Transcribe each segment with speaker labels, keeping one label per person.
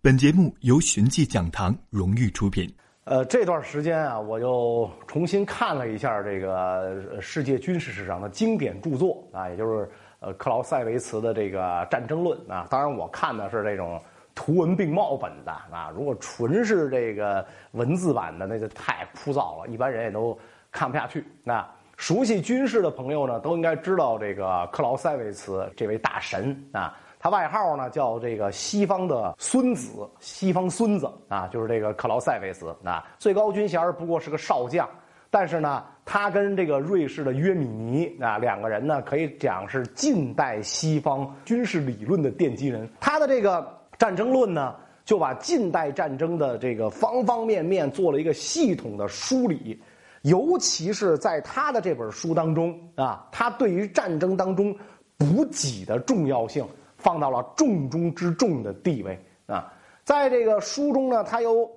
Speaker 1: 本节目由寻迹讲堂荣誉出品。
Speaker 2: 呃，这段时间啊，我又重新看了一下这个世界军事史上的经典著作啊，也就是呃克劳塞维茨的这个《战争论》啊。当然，我看的是这种图文并茂本的啊。如果纯是这个文字版的，那就太枯燥了，一般人也都看不下去。那熟悉军事的朋友呢，都应该知道这个克劳塞维茨这位大神啊。他外号呢叫这个西方的孙子，西方孙子啊，就是这个克劳塞维茨啊，最高军衔不过是个少将，但是呢，他跟这个瑞士的约米尼啊两个人呢，可以讲是近代西方军事理论的奠基人。他的这个战争论呢，就把近代战争的这个方方面面做了一个系统的梳理，尤其是在他的这本书当中啊，他对于战争当中补给的重要性。放到了重中之重的地位啊，在这个书中呢，它有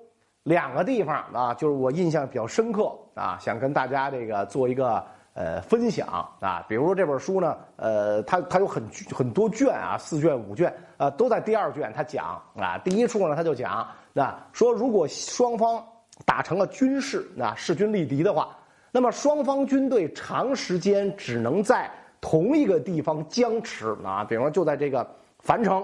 Speaker 2: 两个地方啊，就是我印象比较深刻啊，想跟大家这个做一个呃分享啊。比如说这本书呢，呃，它它有很很多卷啊，四卷五卷啊，都在第二卷，它讲啊，第一处呢，他就讲啊说如果双方打成了军事啊势均力敌的话，那么双方军队长时间只能在。同一个地方僵持啊，比方说就在这个樊城，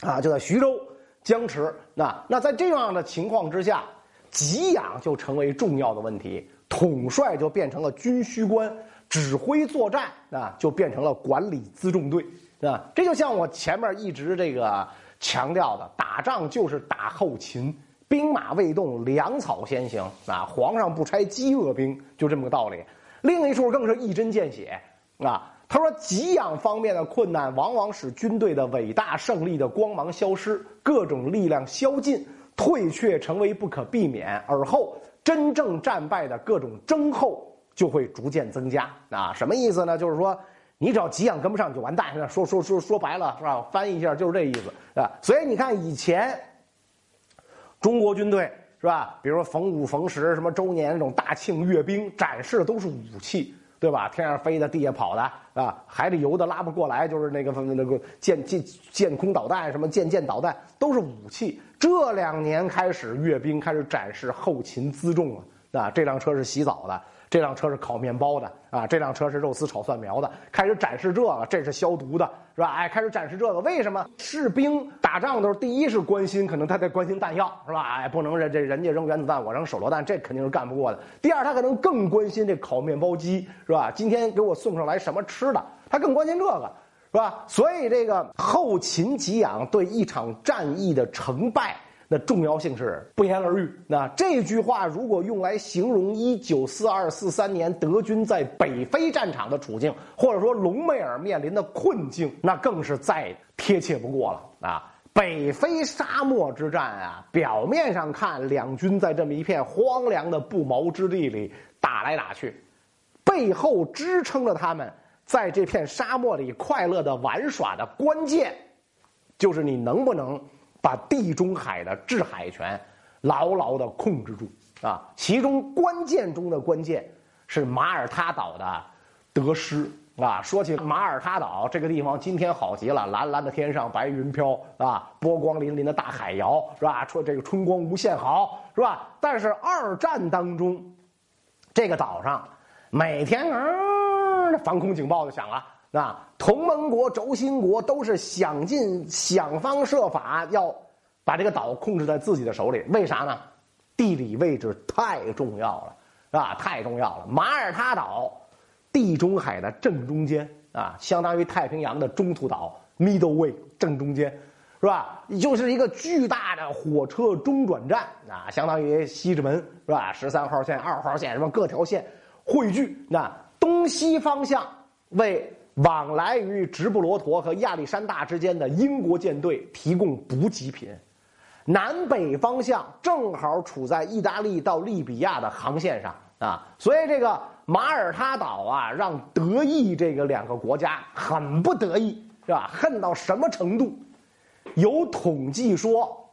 Speaker 2: 啊，就在徐州僵持。那那在这样的情况之下，给养就成为重要的问题，统帅就变成了军需官，指挥作战啊就变成了管理辎重队啊。这就像我前面一直这个强调的，打仗就是打后勤，兵马未动，粮草先行啊。皇上不拆饥饿兵，就这么个道理。另一处更是一针见血。啊，他说，给养方面的困难，往往使军队的伟大胜利的光芒消失，各种力量消尽，退却成为不可避免，而后真正战败的各种征候就会逐渐增加。啊，什么意思呢？就是说，你只要给养跟不上，就完蛋。说说说说白了，是吧？翻译一下就是这意思啊。所以你看，以前中国军队是吧？比如说逢五逢十什么周年那种大庆阅兵，展示的都是武器。对吧？天上飞的，地下跑的，啊，海里游的拉不过来，就是那个那个舰舰舰空导弹，什么舰舰导弹，都是武器。这两年开始阅兵，开始展示后勤辎重了，啊，这辆车是洗澡的。这辆车是烤面包的啊，这辆车是肉丝炒蒜苗的，开始展示这个，这是消毒的，是吧？哎，开始展示这个，为什么士兵打仗的时候，第一是关心，可能他在关心弹药，是吧？哎，不能人这人家扔原子弹，我扔手榴弹，这肯定是干不过的。第二，他可能更关心这烤面包机，是吧？今天给我送上来什么吃的，他更关心这个，是吧？所以这个后勤给养对一场战役的成败。那重要性是不言而喻。那这句话如果用来形容一九四二四三年德军在北非战场的处境，或者说隆美尔面临的困境，那更是再贴切不过了啊！北非沙漠之战啊，表面上看两军在这么一片荒凉的不毛之地里打来打去，背后支撑着他们在这片沙漠里快乐的玩耍的关键，就是你能不能。把地中海的制海权牢牢的控制住啊！其中关键中的关键是马耳他岛的得失啊！说起马耳他岛这个地方，今天好极了，蓝蓝的天上白云飘啊，波光粼粼的大海摇是吧？说这个春光无限好是吧？但是二战当中，这个岛上每天嗯，防空警报就响了。啊，同盟国、轴心国都是想尽想方设法要把这个岛控制在自己的手里。为啥呢？地理位置太重要了，啊，太重要了。马耳他岛，地中海的正中间啊，相当于太平洋的中途岛 （Middle Way） 正中间，是吧？就是一个巨大的火车中转站啊，相当于西直门是吧？十三号线、二号线什么各条线汇聚，那东西方向为。往来于直布罗陀和亚历山大之间的英国舰队提供补给品，南北方向正好处在意大利到利比亚的航线上啊，所以这个马耳他岛啊，让德意这个两个国家很不得意，是吧？恨到什么程度？有统计说，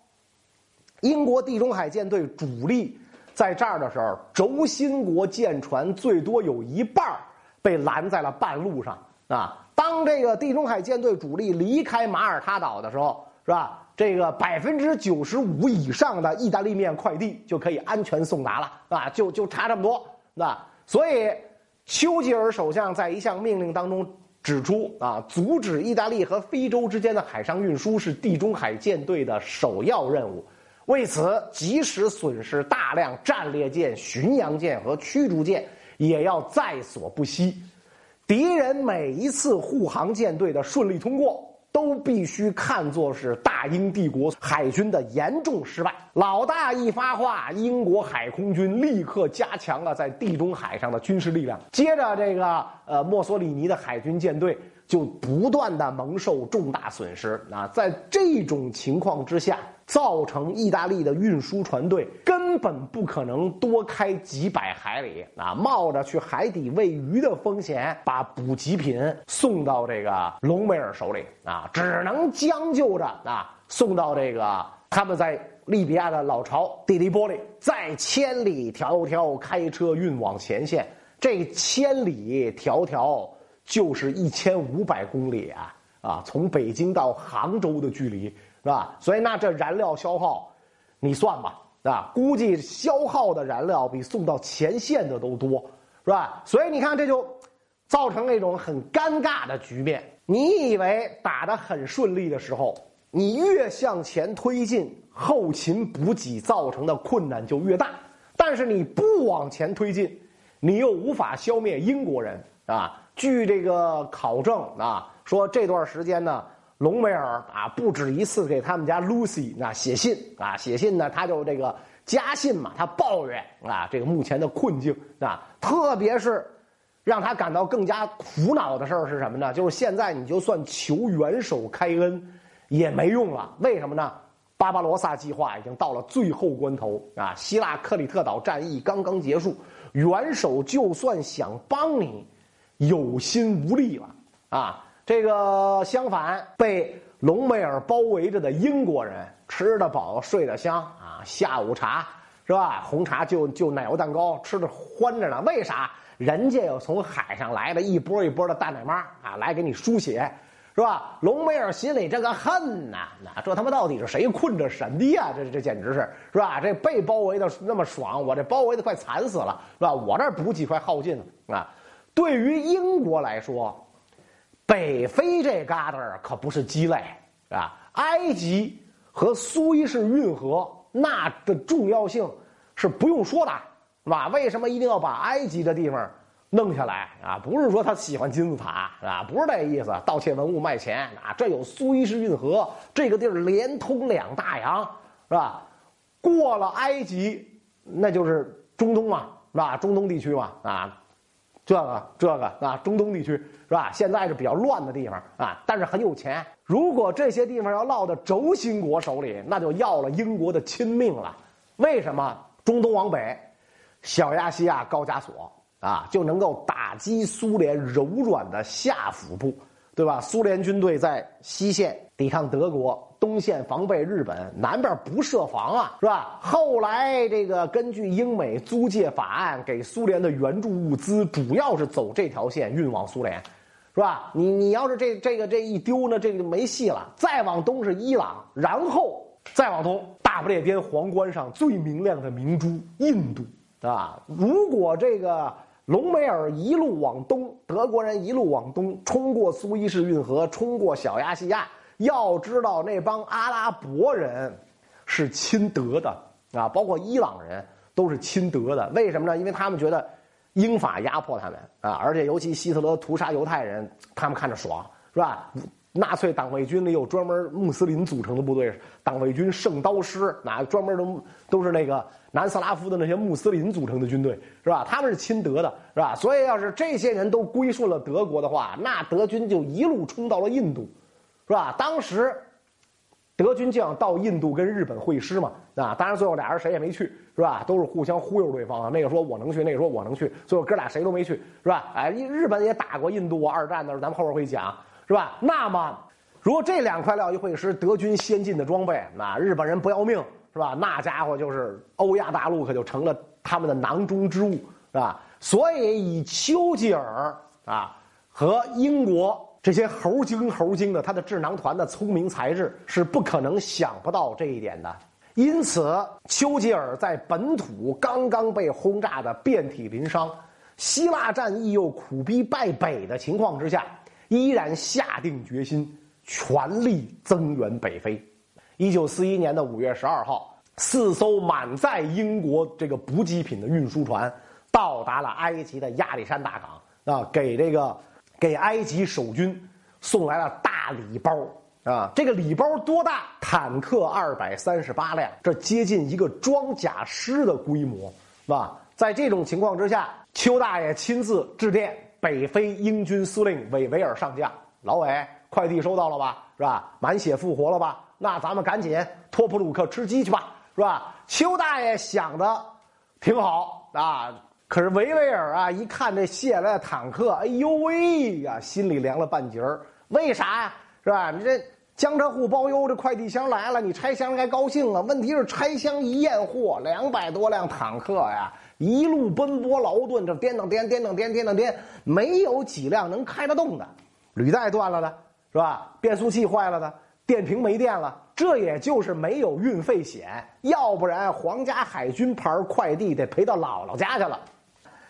Speaker 2: 英国地中海舰队主力在这儿的时候，轴心国舰船最多有一半被拦在了半路上。啊，当这个地中海舰队主力离开马耳他岛的时候，是吧？这个百分之九十五以上的意大利面快递就可以安全送达了啊，就就差这么多，那所以丘吉尔首相在一项命令当中指出啊，阻止意大利和非洲之间的海上运输是地中海舰队的首要任务。为此，即使损失大量战列舰、巡洋舰和驱逐舰，也要在所不惜。敌人每一次护航舰队的顺利通过。都必须看作是大英帝国海军的严重失败。老大一发话，英国海空军立刻加强了在地中海上的军事力量。接着，这个呃墨索里尼的海军舰队就不断的蒙受重大损失。啊，在这种情况之下。造成意大利的运输船队根本不可能多开几百海里啊，冒着去海底喂鱼的风险，把补给品送到这个隆美尔手里啊，只能将就着啊，送到这个他们在利比亚的老巢蒂利波利，再千里迢迢开车运往前线，这千里迢迢就是一千五百公里啊啊，从北京到杭州的距离。是吧？所以那这燃料消耗，你算吧，啊，估计消耗的燃料比送到前线的都多，是吧？所以你看，这就造成那种很尴尬的局面。你以为打得很顺利的时候，你越向前推进，后勤补给造成的困难就越大。但是你不往前推进，你又无法消灭英国人啊。据这个考证啊，说这段时间呢。隆美尔啊，不止一次给他们家 Lucy 啊写信啊，写信呢，他就这个加信嘛，他抱怨啊，这个目前的困境啊，特别是让他感到更加苦恼的事儿是什么呢？就是现在你就算求元首开恩也没用了，为什么呢？巴巴罗萨计划已经到了最后关头啊，希腊克里特岛战役刚刚结束，元首就算想帮你，有心无力了啊。这个相反，被隆美尔包围着的英国人吃得饱，睡得香啊！下午茶是吧？红茶就就奶油蛋糕吃的欢着呢。为啥？人家有从海上来的一波一波的大奶妈啊，来给你输血，是吧？隆美尔心里这个恨呐，那这他妈到底是谁困着神的呀？这这简直是是吧？这被包围的那么爽，我这包围的快惨死了，是吧？我这补给快耗尽了啊！对于英国来说。北非这旮瘩可不是鸡肋啊！埃及和苏伊士运河那的重要性是不用说的，是吧？为什么一定要把埃及的地方弄下来啊？不是说他喜欢金字塔啊，不是这意思，盗窃文物卖钱啊！这有苏伊士运河，这个地儿连通两大洋，是吧？过了埃及，那就是中东嘛，是吧？中东地区嘛，啊。这个这个啊，中东地区是吧？现在是比较乱的地方啊，但是很有钱。如果这些地方要落到轴心国手里，那就要了英国的亲命了。为什么？中东往北，小亚细亚高加索啊，就能够打击苏联柔软的下腹部，对吧？苏联军队在西线抵抗德国。东线防备日本，南边不设防啊，是吧？后来这个根据英美租借法案，给苏联的援助物资主要是走这条线运往苏联，是吧？你你要是这这个这一丢呢，这个就没戏了。再往东是伊朗，然后再往东，大不列颠皇冠上最明亮的明珠印度，啊！如果这个隆美尔一路往东，德国人一路往东，冲过苏伊士运河，冲过小亚细亚。要知道那帮阿拉伯人是亲德的啊，包括伊朗人都是亲德的。为什么呢？因为他们觉得英法压迫他们啊，而且尤其希特勒屠杀犹太人，他们看着爽，是吧？纳粹党卫军里有专门穆斯林组成的部队，党卫军圣刀师，那专门都都是那个南斯拉夫的那些穆斯林组成的军队，是吧？他们是亲德的，是吧？所以要是这些人都归顺了德国的话，那德军就一路冲到了印度。是吧？当时德军就想到印度跟日本会师嘛，啊，当然最后俩人谁也没去，是吧？都是互相忽悠对方啊。那个说我能去，那个说我能去，最后哥俩谁都没去，是吧？哎，日本也打过印度，二战的时候咱们后边会讲，是吧？那么如果这两块料一会师，德军先进的装备，那日本人不要命，是吧？那家伙就是欧亚大陆可就成了他们的囊中之物，是吧？所以以丘吉尔啊和英国。这些猴精猴精的，他的智囊团的聪明才智是不可能想不到这一点的。因此，丘吉尔在本土刚刚被轰炸的遍体鳞伤，希腊战役又苦逼败北的情况之下，依然下定决心全力增援北非。一九四一年的五月十二号，四艘满载英国这个补给品的运输船到达了埃及的亚历山大港啊，给这个给埃及守军送来了大礼包啊。这个礼包多大？坦克二百三十八辆，这接近一个装甲师的规模，是吧？在这种情况之下，邱大爷亲自致电北非英军司令韦维尔上将，老韦，快递收到了吧？是吧？满血复活了吧？那咱们赶紧托普鲁克吃鸡去吧，是吧？邱大爷想的挺好啊，可是维维尔啊，一看这卸来的坦克，哎呦喂呀，心里凉了半截儿。为啥呀？是吧？你这江浙沪包邮，这快递箱来了，你拆箱该高兴啊。问题是拆箱一验货，两百多辆坦克呀，一路奔波劳顿，这颠当颠颠当颠颠当颠，没有几辆能开得动的，履带断了的，是吧？变速器坏了的。电瓶没电了，这也就是没有运费险，要不然皇家海军牌快递得赔到姥姥家去了。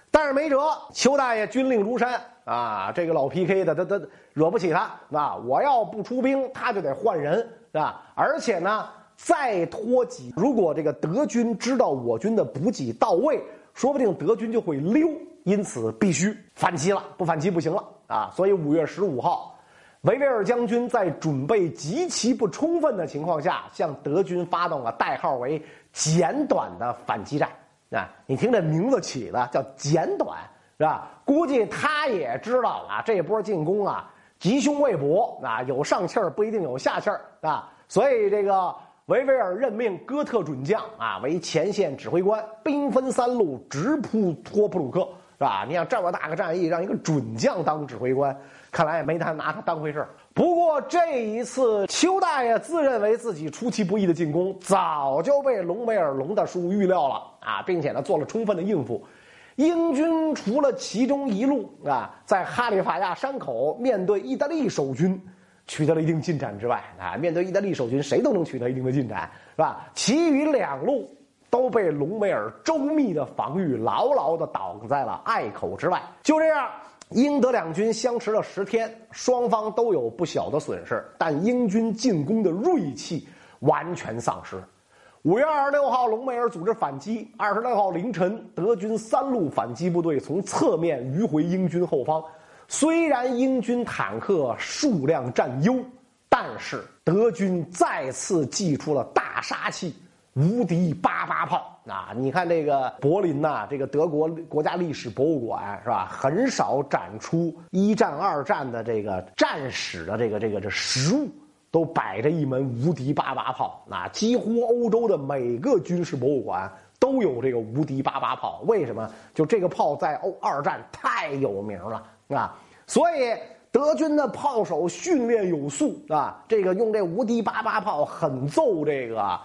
Speaker 2: 但是没辙，邱大爷军令如山啊，这个老 PK 的他他惹不起他啊！我要不出兵，他就得换人，是吧？而且呢，再拖几，如果这个德军知道我军的补给到位，说不定德军就会溜，因此必须反击了，不反击不行了啊！所以五月十五号。维维尔将军在准备极其不充分的情况下，向德军发动了代号为“简短”的反击战。啊，你听这名字起的叫“简短”，是吧？估计他也知道啊，这波进攻啊，吉凶未卜啊，有上气儿不一定有下气儿啊。所以这个维维尔任命哥特准将啊为前线指挥官，兵分三路直扑托普鲁克，是吧？你想这么大个战役，让一个准将当指挥官。看来也没他拿他当回事不过这一次，邱大爷自认为自己出其不意的进攻，早就被隆美尔龙大叔预料了啊，并且呢做了充分的应付。英军除了其中一路啊，在哈利法亚山口面对意大利守军取得了一定进展之外啊，面对意大利守军，谁都能取得一定的进展，是吧？其余两路都被隆美尔周密的防御牢牢的挡在了隘口之外。就这样。英德两军相持了十天，双方都有不小的损失，但英军进攻的锐气完全丧失。五月二十六号，隆美尔组织反击。二十六号凌晨，德军三路反击部队从侧面迂回英军后方。虽然英军坦克数量占优，但是德军再次祭出了大杀器。无敌八八炮啊！你看这个柏林呐，这个德国国家历史博物馆是吧？很少展出一战、二战的这个战史的这个这个这实物，都摆着一门无敌八八炮啊！几乎欧洲的每个军事博物馆都有这个无敌八八炮。为什么？就这个炮在欧二战太有名了啊！所以德军的炮手训练有素啊，这个用这无敌八八炮狠揍这个。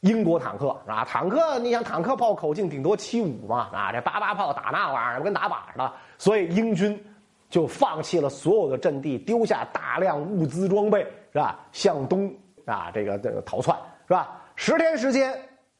Speaker 2: 英国坦克啊，坦克，你想坦克炮口径顶多七五嘛，啊，这八八炮打那玩意儿跟打靶似的，所以英军就放弃了所有的阵地，丢下大量物资装备，是吧？向东啊，这个这个逃窜，是吧？十天时间，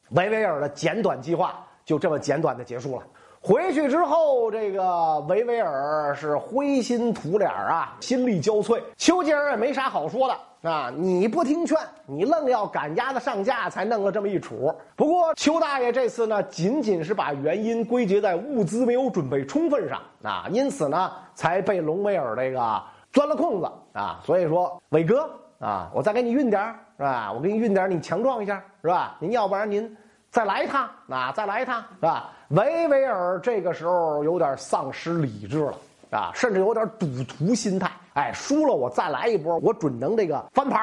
Speaker 2: 维维尔的简短计划就这么简短的结束了。回去之后，这个维维尔是灰心土脸啊，心力交瘁。丘吉尔也没啥好说的。啊！你不听劝，你愣要赶鸭子上架，才弄了这么一出。不过邱大爷这次呢，仅仅是把原因归结在物资没有准备充分上啊，因此呢，才被隆美尔这个钻了空子啊。所以说，伟哥啊，我再给你运点是吧？我给你运点你强壮一下，是吧？您要不然您再来一趟啊，再来一趟，是吧？维维尔这个时候有点丧失理智了。啊，甚至有点赌徒心态，哎，输了我再来一波，我准能这个翻盘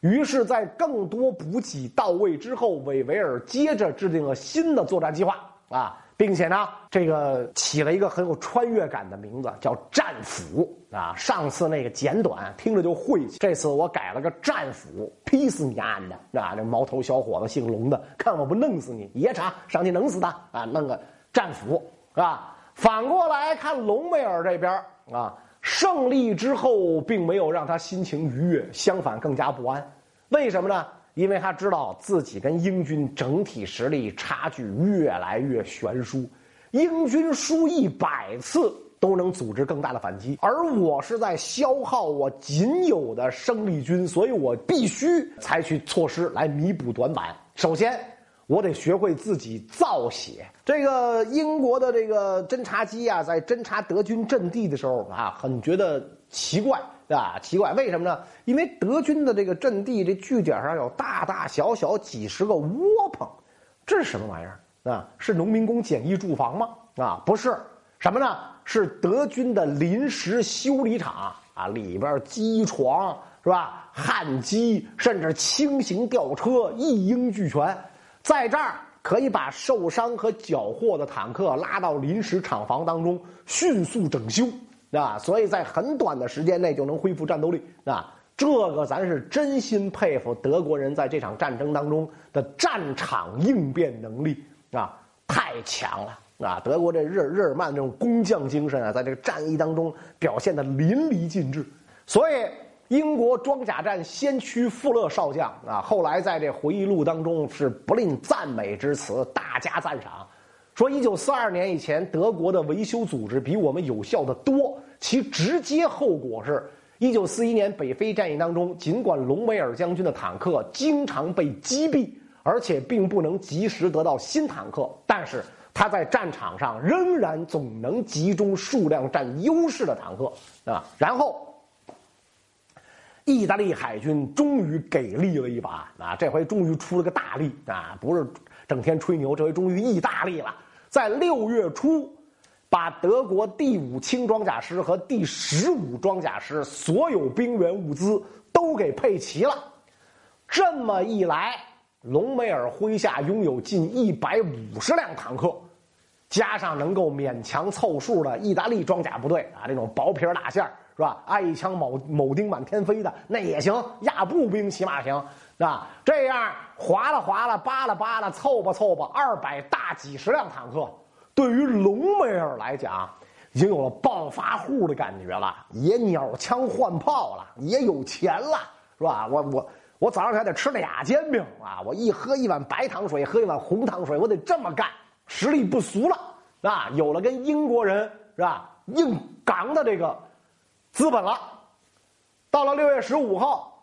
Speaker 2: 于是，在更多补给到位之后，韦维尔接着制定了新的作战计划啊，并且呢，这个起了一个很有穿越感的名字，叫“战斧”啊。上次那个简短听着就晦气，这次我改了个“战斧”，劈死你丫的！啊，这毛头小伙子姓龙的，看我不弄死你！爷查上去弄死他啊！弄个战斧是吧？反过来看，隆美尔这边啊，胜利之后，并没有让他心情愉悦，相反更加不安。为什么呢？因为他知道自己跟英军整体实力差距越来越悬殊，英军输一百次都能组织更大的反击，而我是在消耗我仅有的生力军，所以我必须采取措施来弥补短板。首先，我得学会自己造血。这个英国的这个侦察机啊，在侦察德军阵地的时候啊，很觉得奇怪。啊，奇怪，为什么呢？因为德军的这个阵地，这据点上有大大小小几十个窝棚，这是什么玩意儿啊？是农民工简易住房吗？啊，不是，什么呢？是德军的临时修理厂啊，里边机床是吧？焊机，甚至轻型吊车一应俱全，在这儿可以把受伤和缴获的坦克拉到临时厂房当中，迅速整修。啊，所以在很短的时间内就能恢复战斗力啊！这个咱是真心佩服德国人在这场战争当中的战场应变能力啊，太强了啊！德国这日日耳曼这种工匠精神啊，在这个战役当中表现的淋漓尽致。所以，英国装甲战先驱富勒少将啊，后来在这回忆录当中是不吝赞美之词，大加赞赏。说，一九四二年以前，德国的维修组织比我们有效的多。其直接后果是，一九四一年北非战役当中，尽管隆美尔将军的坦克经常被击毙，而且并不能及时得到新坦克，但是他在战场上仍然总能集中数量占优势的坦克啊。然后，意大利海军终于给力了一把啊！这回终于出了个大力啊，不是整天吹牛，这回终于意大利了。在六月初，把德国第五轻装甲师和第十五装甲师所有兵员物资都给配齐了。这么一来，隆美尔麾下拥有近一百五十辆坦克，加上能够勉强凑数的意大利装甲部队啊，这种薄皮大线是吧？挨一枪铆铆钉满天飞的那也行，压步兵起码行，是吧？这样划拉划拉，扒拉扒拉，凑吧凑吧，二百大几十辆坦克，对于隆美尔来讲，已经有了暴发户的感觉了，也鸟枪换炮了，也有钱了，是吧？我我我早上还得吃俩煎饼啊！我一喝一碗白糖水，喝一碗红糖水，我得这么干，实力不俗了，啊！有了跟英国人是吧硬刚的这个。资本了，到了六月十五号，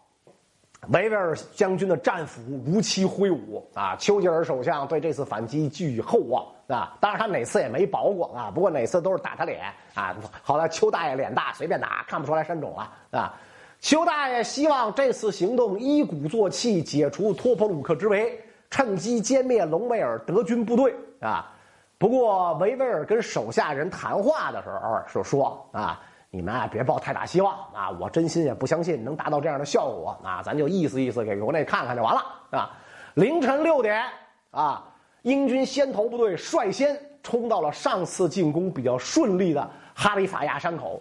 Speaker 2: 维维尔将军的战斧如期挥舞啊！丘吉尔首相对这次反击寄予厚望啊！当然他哪次也没保过啊，不过哪次都是打他脸啊！好在丘大爷脸大，随便打，看不出来山肿了啊！丘大爷希望这次行动一鼓作气，解除托普鲁克之围，趁机歼灭隆美尔德军部队啊！不过维维尔跟手下人谈话的时候就说啊。你们啊，别抱太大希望啊！我真心也不相信能达到这样的效果啊！咱就意思意思，给国内看看就完了啊！凌晨六点啊，英军先头部队率先冲到了上次进攻比较顺利的哈里法亚山口，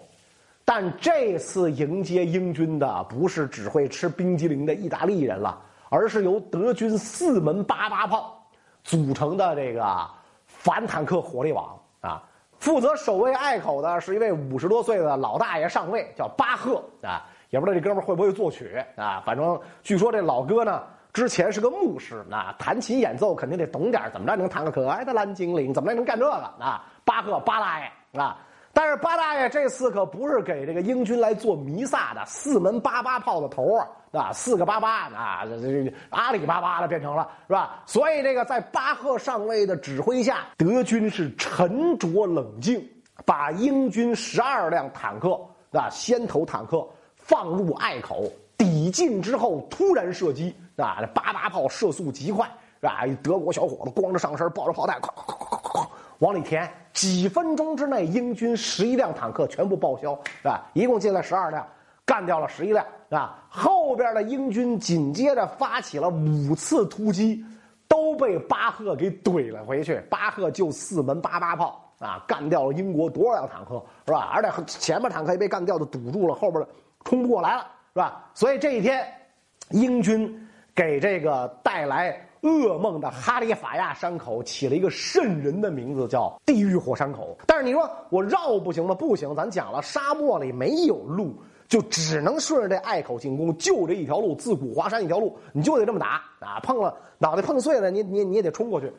Speaker 2: 但这次迎接英军的不是只会吃冰激凌的意大利人了，而是由德军四门八八炮组成的这个反坦克火力网啊！负责守卫隘口的是一位五十多岁的老大爷上尉，叫巴赫啊，也不知道这哥们会不会作曲啊。反正据说这老哥呢，之前是个牧师，那弹琴演奏肯定得懂点怎么着能弹个可爱的蓝精灵，怎么着能干这个啊？巴赫巴大爷啊，但是巴大爷这次可不是给这个英军来做弥撒的，四门八八炮的头啊。啊，四个八八啊，这这阿里巴巴的变成了是吧？所以这个在巴赫上尉的指挥下，德军是沉着冷静，把英军十二辆坦克啊，先头坦克放入隘口，抵近之后突然射击啊，这八八炮射速极快是吧？德国小伙子光着上身，抱着炮弹，哐哐哐哐哐往里填，几分钟之内，英军十一辆坦克全部报销是吧？一共进来十二辆。干掉了十一辆，啊，后边的英军紧接着发起了五次突击，都被巴赫给怼了回去。巴赫就四门八八炮啊，干掉了英国多少辆坦克，是吧？而且前面坦克也被干掉的堵住了，后边的冲不过来了，是吧？所以这一天，英军给这个带来噩梦的哈里法亚山口起了一个瘆人的名字，叫地狱火山口。但是你说我绕不行吗？不行，咱讲了，沙漠里没有路，就只能顺着这隘口进攻，就这一条路，自古华山一条路，你就得这么打啊！碰了脑袋碰碎了，你你你也得冲过去。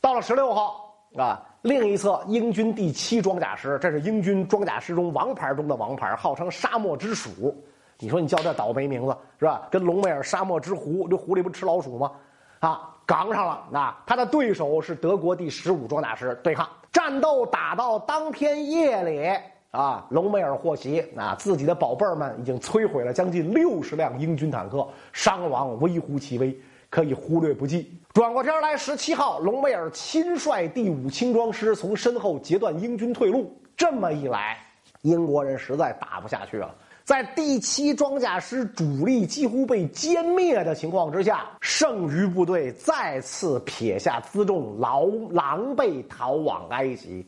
Speaker 2: 到了十六号啊，另一侧英军第七装甲师，这是英军装甲师中王牌中的王牌，号称沙漠之鼠。你说你叫这倒霉名字是吧？跟隆美尔沙漠之狐，这狐狸不吃老鼠吗？啊，杠上了。那他的对手是德国第十五装甲师，对抗战斗打到当天夜里啊，隆美尔获悉啊，自己的宝贝儿们已经摧毁了将近六十辆英军坦克，伤亡微乎其微，可以忽略不计。转过天来，十七号，隆美尔亲率第五轻装师从身后截断英军退路。这么一来，英国人实在打不下去了。在第七装甲师主力几乎被歼灭的情况之下，剩余部队再次撇下辎重，狼狼狈逃往埃及。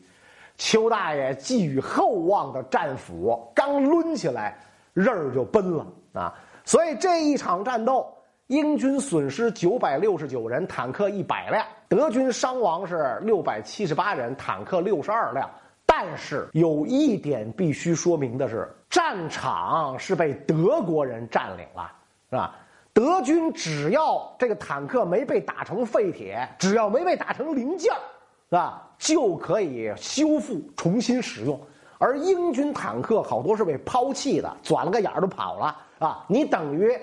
Speaker 2: 邱大爷寄予厚望的战斧刚抡起来，刃儿就崩了啊！所以这一场战斗，英军损失九百六十九人，坦克一百辆；德军伤亡是六百七十八人，坦克六十二辆。但是有一点必须说明的是，战场是被德国人占领了，是吧？德军只要这个坦克没被打成废铁，只要没被打成零件是吧，就可以修复重新使用。而英军坦克好多是被抛弃的，钻了个眼儿都跑了啊！你等于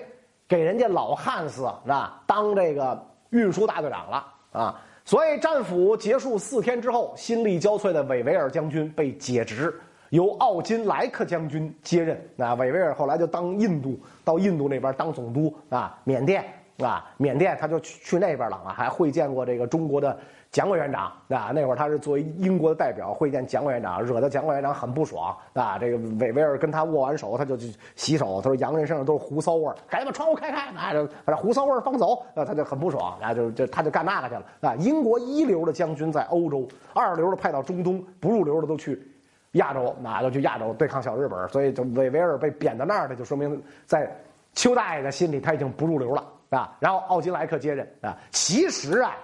Speaker 2: 给人家老汉斯是吧当这个运输大队长了啊！所以战俘结束四天之后，心力交瘁的韦维尔将军被解职，由奥金莱克将军接任。那韦维尔后来就当印度，到印度那边当总督啊，缅甸啊，缅甸他就去去那边了啊，还会见过这个中国的。蒋委员长啊，那会儿他是作为英国的代表会见蒋委员长，惹得蒋委员长很不爽啊。这个韦维尔跟他握完手，他就去洗手。他说：“洋人身上都是胡骚味，赶紧把窗户开开，啊，把这胡骚味放走。”啊，他就很不爽啊，就就他就干那个去了啊。英国一流的将军在欧洲，二流的派到中东，不入流的都去亚洲，那就去亚洲对抗小日本。所以，就韦维尔被贬到那儿的，就说明在邱大爷的心里他已经不入流了啊。然后奥金莱克接任啊，其实啊。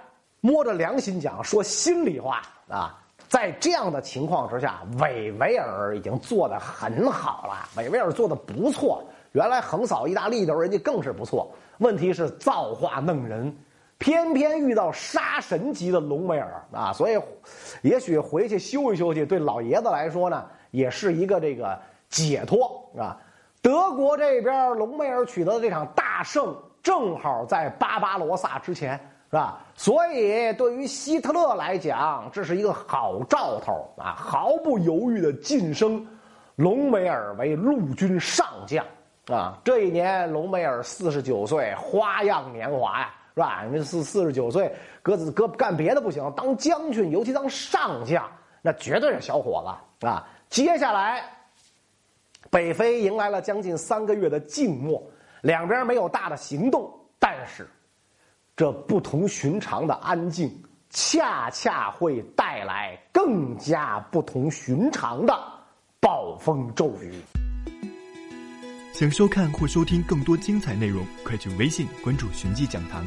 Speaker 2: 摸着良心讲，说心里话啊，在这样的情况之下，韦维尔已经做得很好了。韦维尔做的不错，原来横扫意大利的时候，人家更是不错。问题是造化弄人，偏偏遇到杀神级的隆美尔啊，所以也许回去休息休息，对老爷子来说呢，也是一个这个解脱啊。德国这边隆美尔取得的这场大胜，正好在巴巴罗萨之前。是吧？所以对于希特勒来讲，这是一个好兆头啊！毫不犹豫的晋升隆美尔为陆军上将啊！这一年，隆美尔四十九岁，花样年华呀，是吧？你四四十九岁，搁搁干别的不行，当将军，尤其当上将，那绝对是小伙子啊！接下来，北非迎来了将近三个月的静默，两边没有大的行动，但是。这不同寻常的安静，恰恰会带来更加不同寻常的暴风骤雨。
Speaker 1: 想收看或收听更多精彩内容，快去微信关注“寻迹讲堂”。